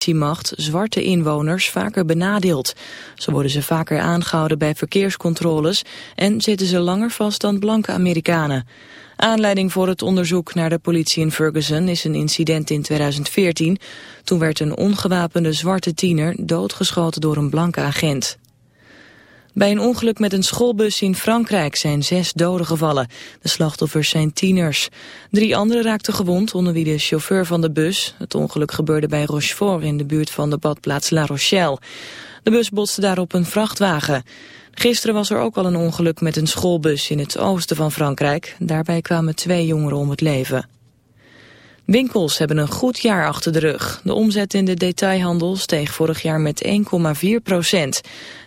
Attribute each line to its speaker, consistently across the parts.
Speaker 1: politiemacht zwarte inwoners vaker benadeeld. Zo worden ze vaker aangehouden bij verkeerscontroles en zitten ze langer vast dan blanke Amerikanen. Aanleiding voor het onderzoek naar de politie in Ferguson is een incident in 2014. Toen werd een ongewapende zwarte tiener doodgeschoten door een blanke agent. Bij een ongeluk met een schoolbus in Frankrijk zijn zes doden gevallen. De slachtoffers zijn tieners. Drie anderen raakten gewond, onder wie de chauffeur van de bus. Het ongeluk gebeurde bij Rochefort in de buurt van de badplaats La Rochelle. De bus botste daarop een vrachtwagen. Gisteren was er ook al een ongeluk met een schoolbus in het oosten van Frankrijk. Daarbij kwamen twee jongeren om het leven. Winkels hebben een goed jaar achter de rug. De omzet in de detailhandel steeg vorig jaar met 1,4 procent.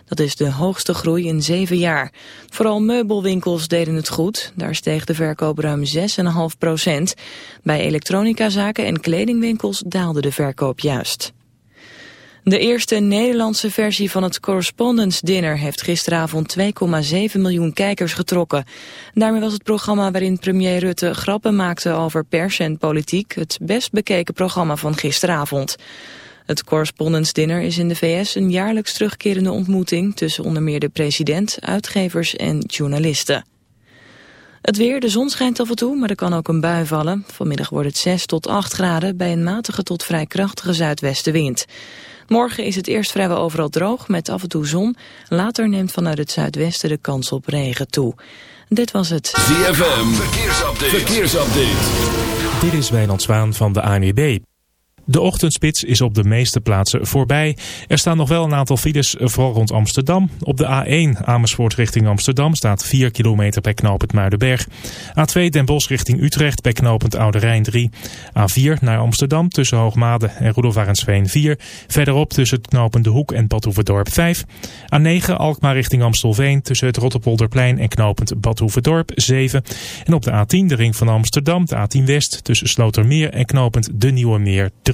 Speaker 1: Dat is de hoogste groei in zeven jaar. Vooral meubelwinkels deden het goed. Daar steeg de verkoop ruim 6,5 procent. Bij elektronicazaken en kledingwinkels daalde de verkoop juist. De eerste Nederlandse versie van het Correspondence Dinner heeft gisteravond 2,7 miljoen kijkers getrokken. Daarmee was het programma waarin premier Rutte grappen maakte over pers en politiek het best bekeken programma van gisteravond. Het Correspondence Dinner is in de VS een jaarlijks terugkerende ontmoeting tussen onder meer de president, uitgevers en journalisten. Het weer, de zon schijnt af en toe, maar er kan ook een bui vallen. Vanmiddag wordt het 6 tot 8 graden bij een matige tot vrij krachtige zuidwestenwind. Morgen is het eerst vrijwel overal droog met af en toe zon. Later neemt vanuit het zuidwesten de kans op regen toe. Dit was het
Speaker 2: ZFM Verkeersupdate. Verkeersupdate.
Speaker 3: Dit is Wijnand Zwaan van de ANWB. De ochtendspits is op de meeste plaatsen voorbij. Er staan nog wel een aantal files, vooral rond Amsterdam. Op de A1 Amersfoort richting Amsterdam staat 4 kilometer bij knooppunt Muidenberg. A2 Den Bosch richting Utrecht bij knooppunt Oude Rijn 3. A4 naar Amsterdam tussen Hoogmade en Roedelvarensveen 4. Verderop tussen het knooppunt De Hoek en Badhoevedorp 5. A9 Alkmaar richting Amstelveen tussen het Rotterpolderplein en knooppunt Badhoevedorp 7. En op de A10 de ring van Amsterdam, de A10 West tussen Slotermeer en knooppunt De Nieuwe Meer 3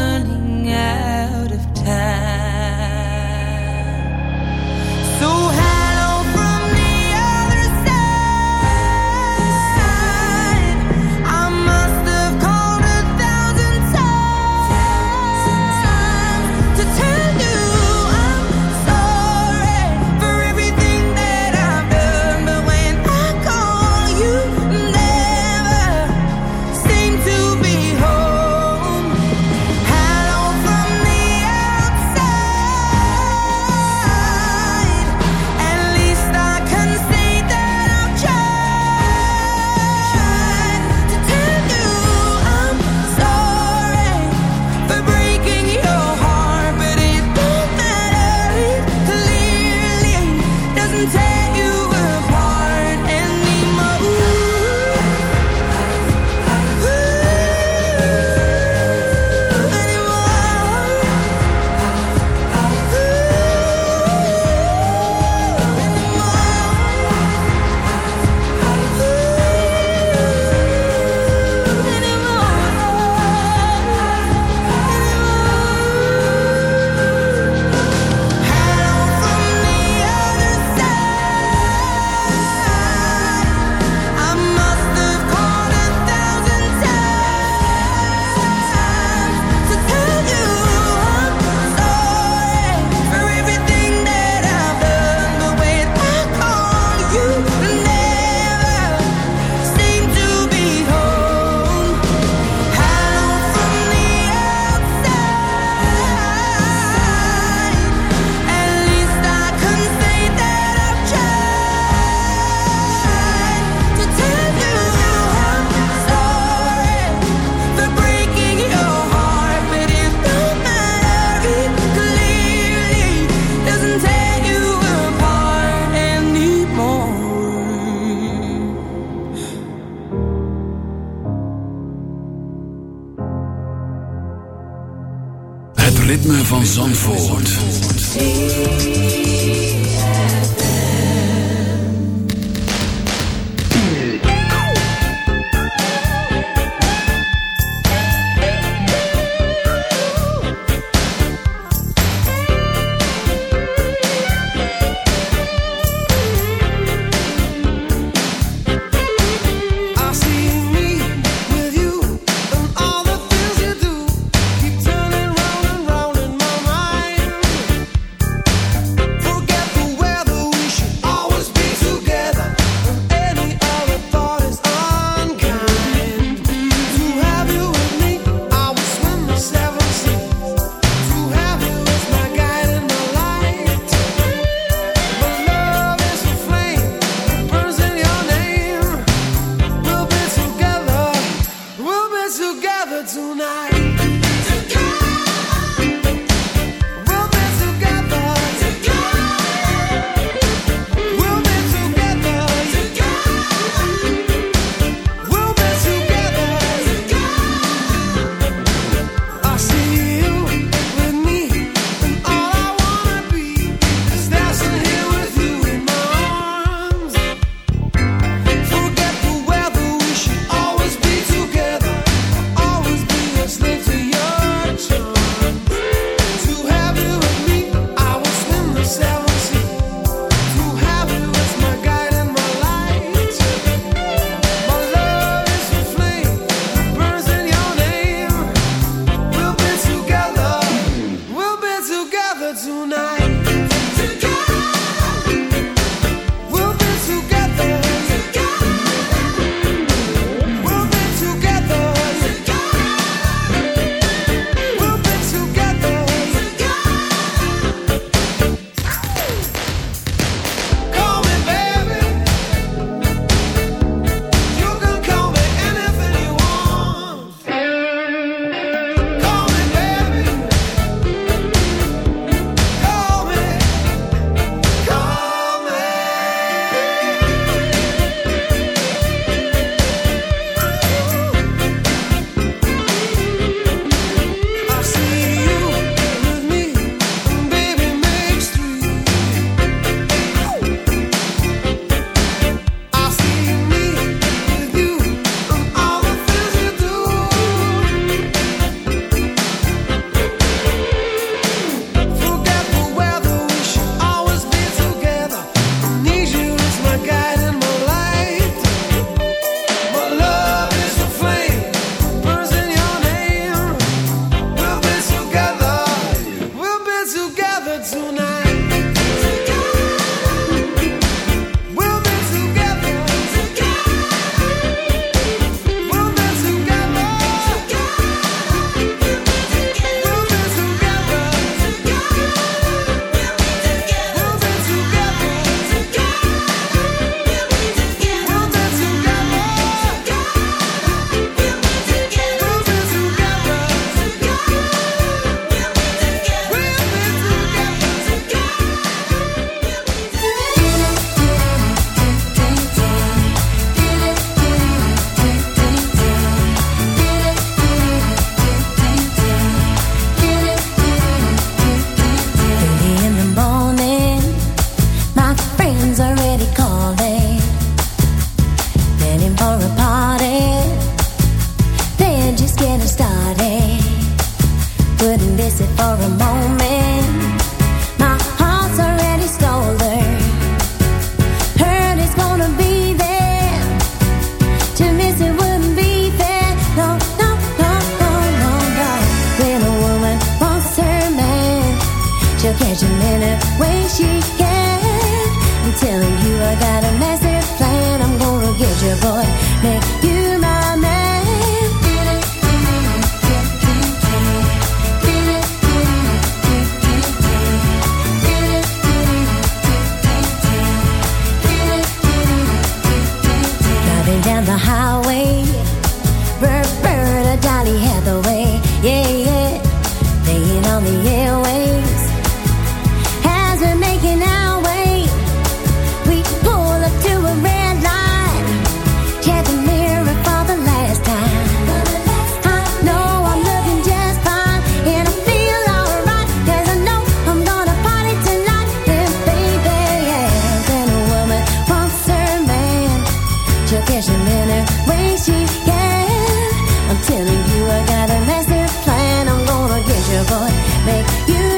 Speaker 4: education in her way
Speaker 5: she can. I'm telling you, I got a master plan. I'm gonna get your boy, make you.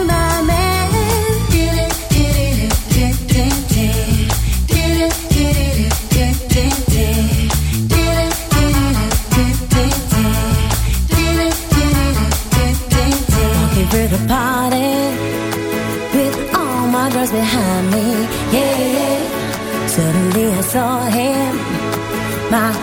Speaker 5: my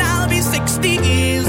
Speaker 6: I'll be 60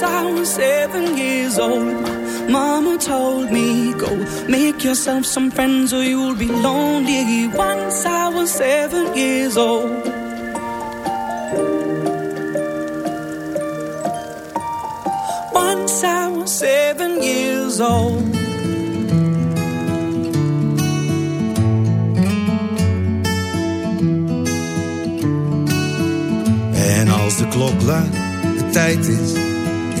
Speaker 6: Once I was seven years old, mama told me, Go make yourself some friends or you'll be lonely. Once I was seven years old. Once I was seven years old.
Speaker 7: De klok luidt, de tijd is,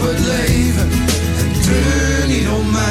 Speaker 8: Op het en treur niet om mij.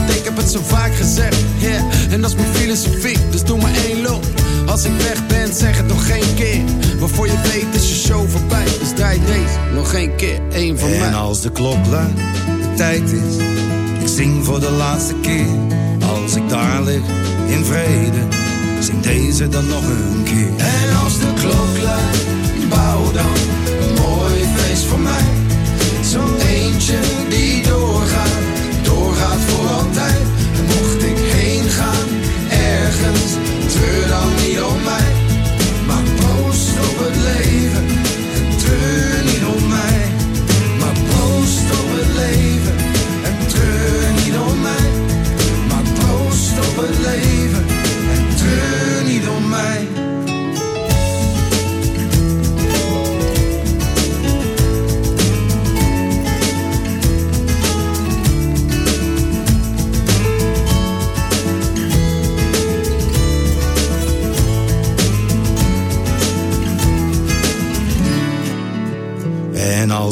Speaker 9: het zo vaak gezegd. Yeah. En dat is mijn filosofie, dus doe maar één loop. Als ik weg ben, zeg het nog geen keer. Waarvoor je weet is je show voorbij. Dus draai deze nog één keer, één van mij.
Speaker 7: En als de klok luidt, de tijd is, ik zing voor de laatste keer. Als ik daar lig, in vrede, zing deze dan nog een keer.
Speaker 8: En als de klok luidt, bouw dan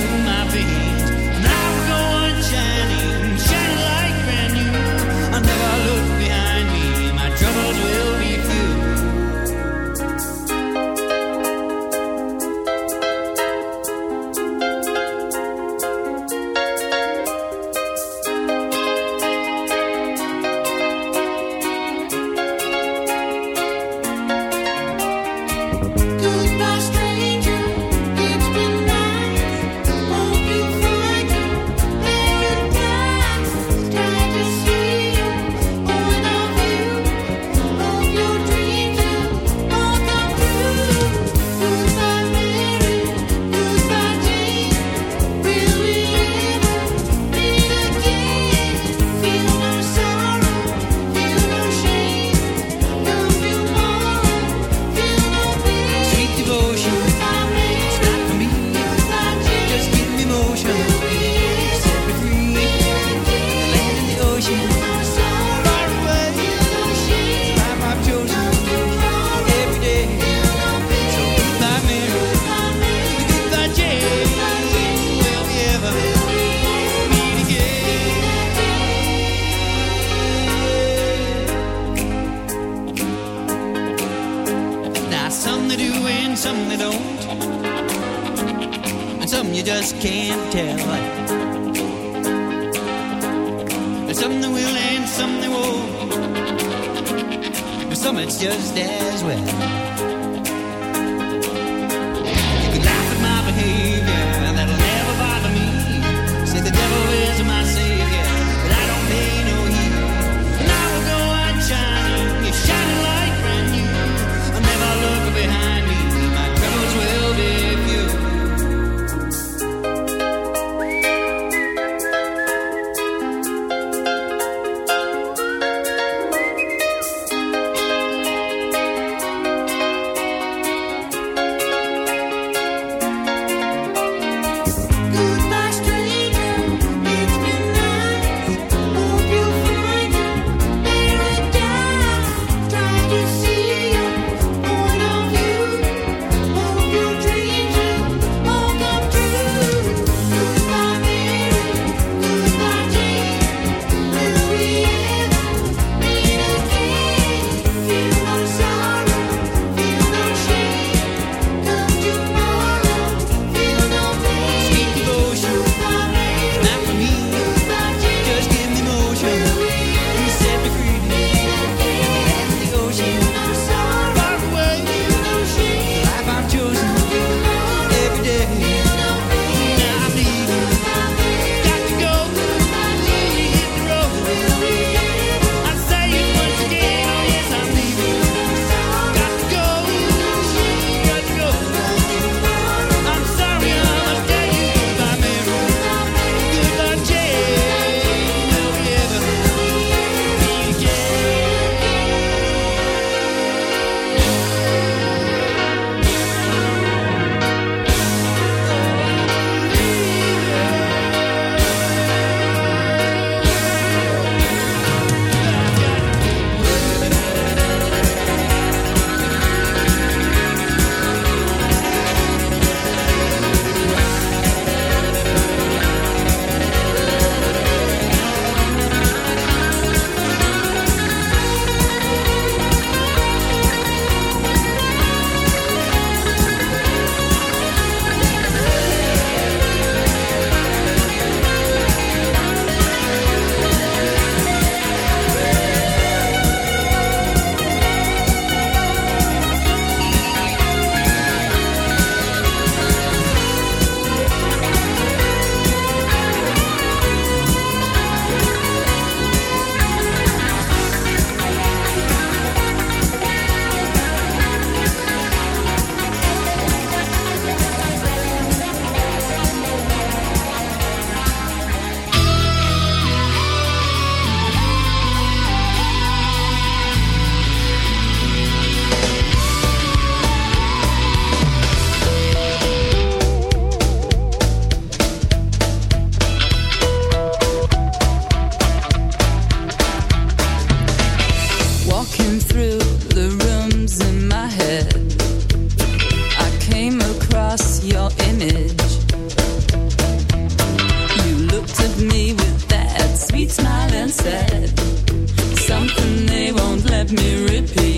Speaker 10: through my just can't tell. There's some that will and some that won't. But some it's just as well. Me
Speaker 11: repeat.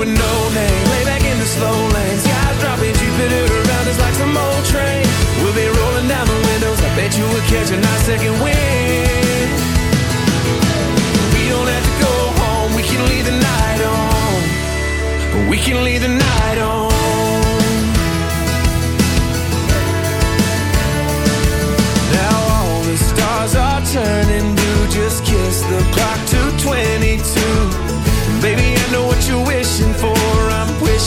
Speaker 12: With no name. Lay back in the slow lanes. Skies dropping Jupiter around us like some old train. We'll be rolling down the windows. I bet you will catch a nice second wind. We don't have to go home. We can leave the night on. We can leave the night on.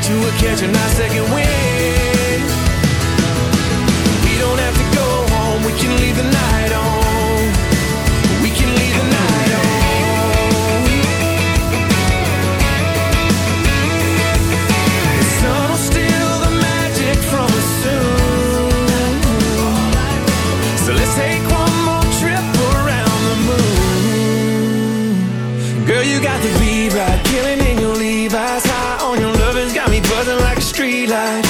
Speaker 12: bet you will catch a second wind. We don't have to go home, we can leave the night.
Speaker 13: daylight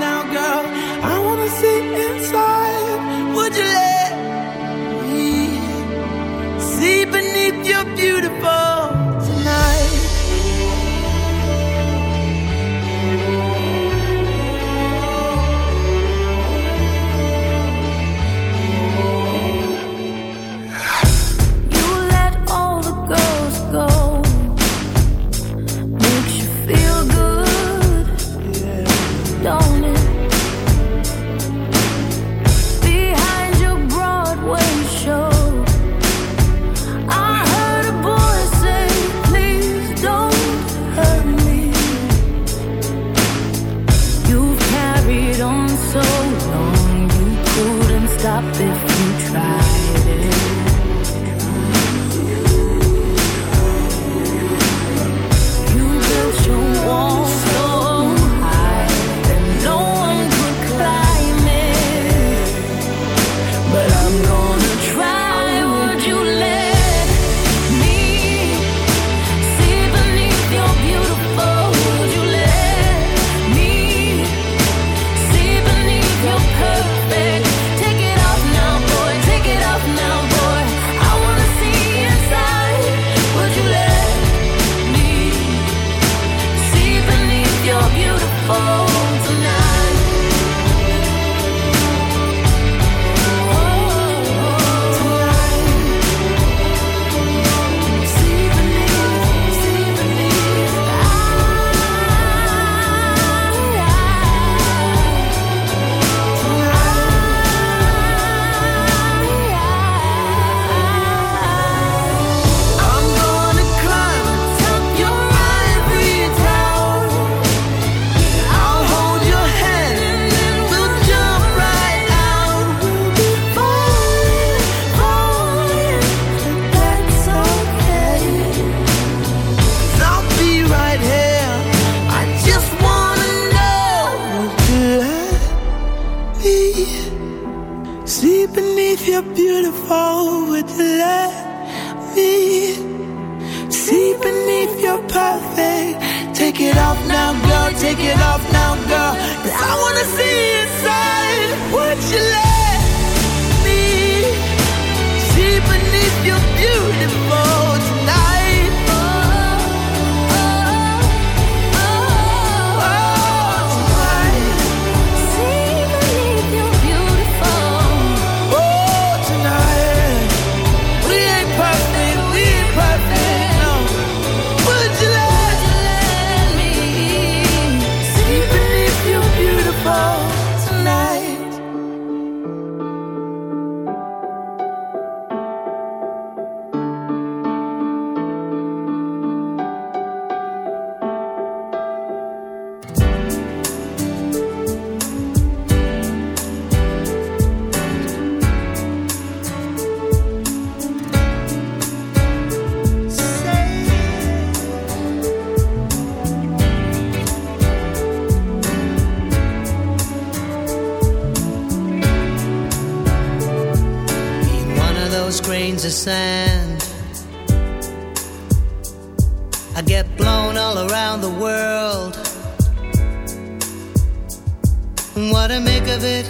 Speaker 10: of it?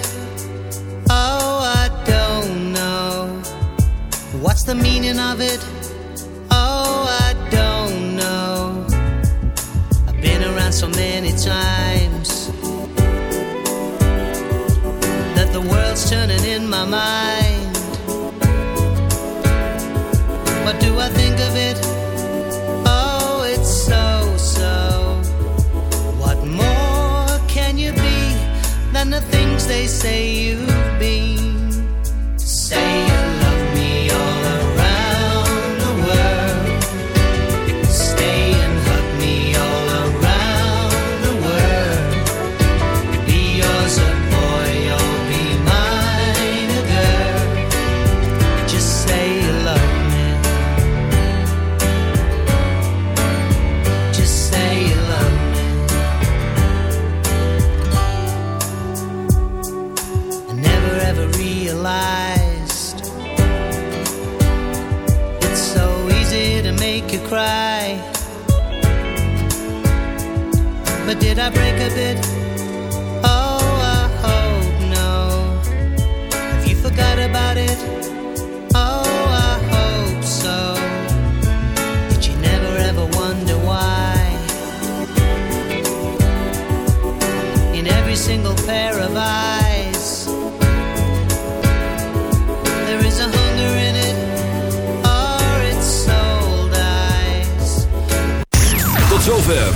Speaker 10: Oh, I don't know. What's the meaning of it? Oh, I don't know. I've been around so many times that the world's turning in my mind. What do I think of it?
Speaker 14: they say
Speaker 10: you've been.